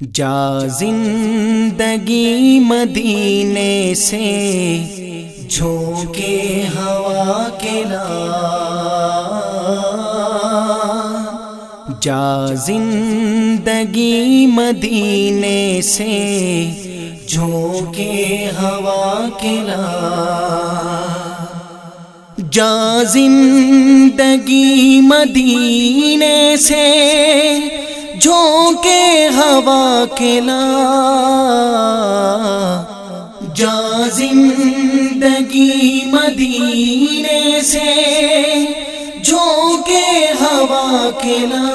جا زندگی مدینے سے جھونکے ہوا کے لا جا زندگی مدینے سے جھونکے ہوا کے لا جا زندگی مدینے سے جھونکے ہوا کے جا زندگی مدینے سے جھونکے ہوا کے لا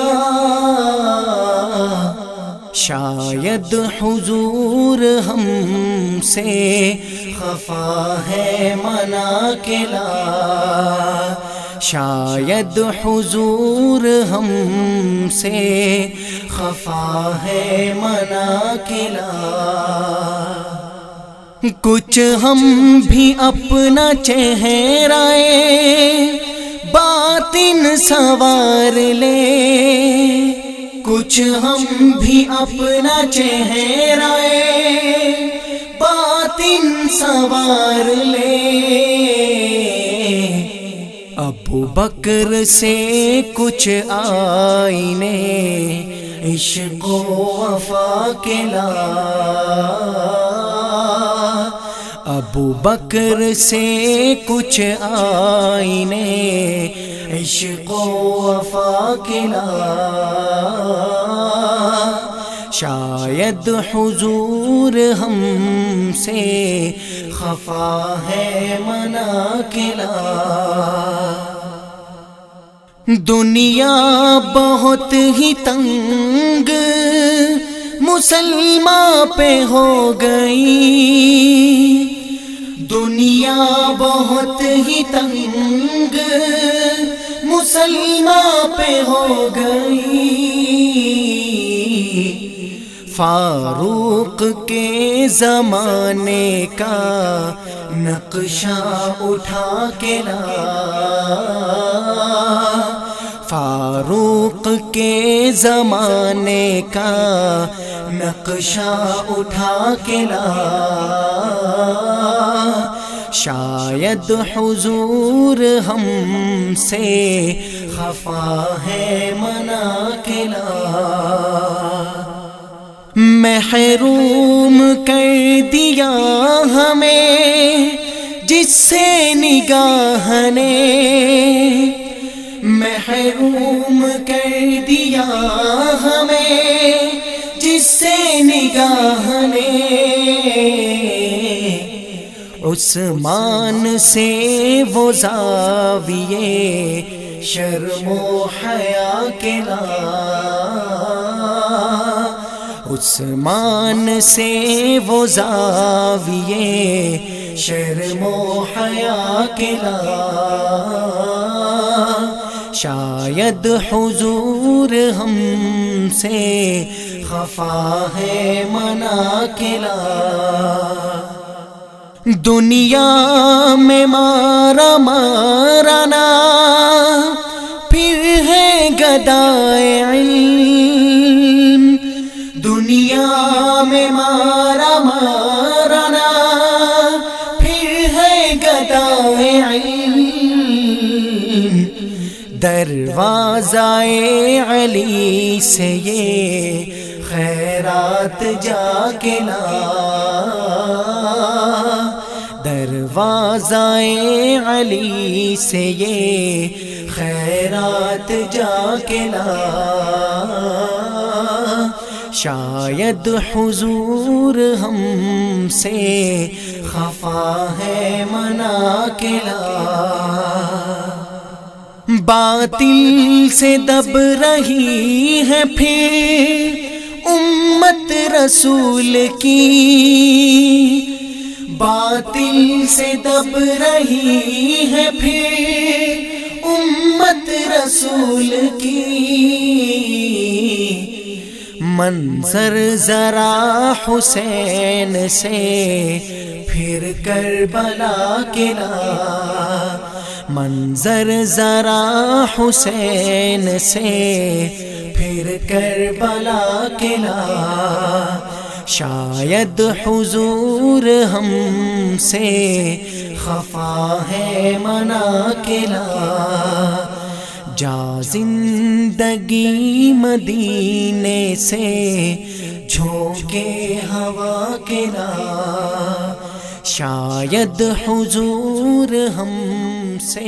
شاید حضور ہم سے خفا ہے منا کے لا شاید حضور ہم سے خفا ہے منا کلا کچھ ہم بھی اپنا چہرہ باطن سوار لے۔ کچھ ہم بھی اپنا چہرہ باطن سوار لے۔ ابو بکر سے کچھ آئینے، عشق و وفا کے لا۔ ابو بکر سے کچھ آئینے، عشق و وفا کے لا۔ شاید حضور ہم سے خفا ہے منا کلا دنیا بہت ہی تنگ، مسلمان پہ ہو گئی۔ دنیا بہت ہی تنگ، مسلمان پہ ہو گئی۔ فاروق کے زمانے کا نقشہ اٹھا کے لا فاروق کے زمانے کا نقشہ اٹھا کے لا۔ شاید حضور ہم سے خفا ہے منا کے لا۔ محروم کر دیا ہمیں جس سے نگاہ نے محروم کر دیا ہمیں، جس سے نگاہ نے عثمان سے وہ زاویے شرم و حیا کے لا عثمان سے وہ زاویے شرم و حیا کے لا شاید حضور ہم سے خفا ہے منا کے لا دنیا میں مارا مارانا پھر ہے گدائے علم۔ دنیا میں مارا مارانا دروازہ علی سے یہ خیرات جا کے لا۔ دروازہ علی سے یہ خیرات جا کے لا۔ شاید حضور ہم سے خفا ہے منا کے لا۔ باطل سے دب رہی ہے پھر امت رسول کی باطل سے دب رہی ہے پھر امت رسول کی منظر ذرا حسین سے پھر کر بلا کے لا منظر ذرا حسین سے، پھر کر بلا کے شاید حضور ہم سے خفا ہے منا کلا جا زندگی مدینے سے جھونکے ہوا کلا شاید حضور ہم سے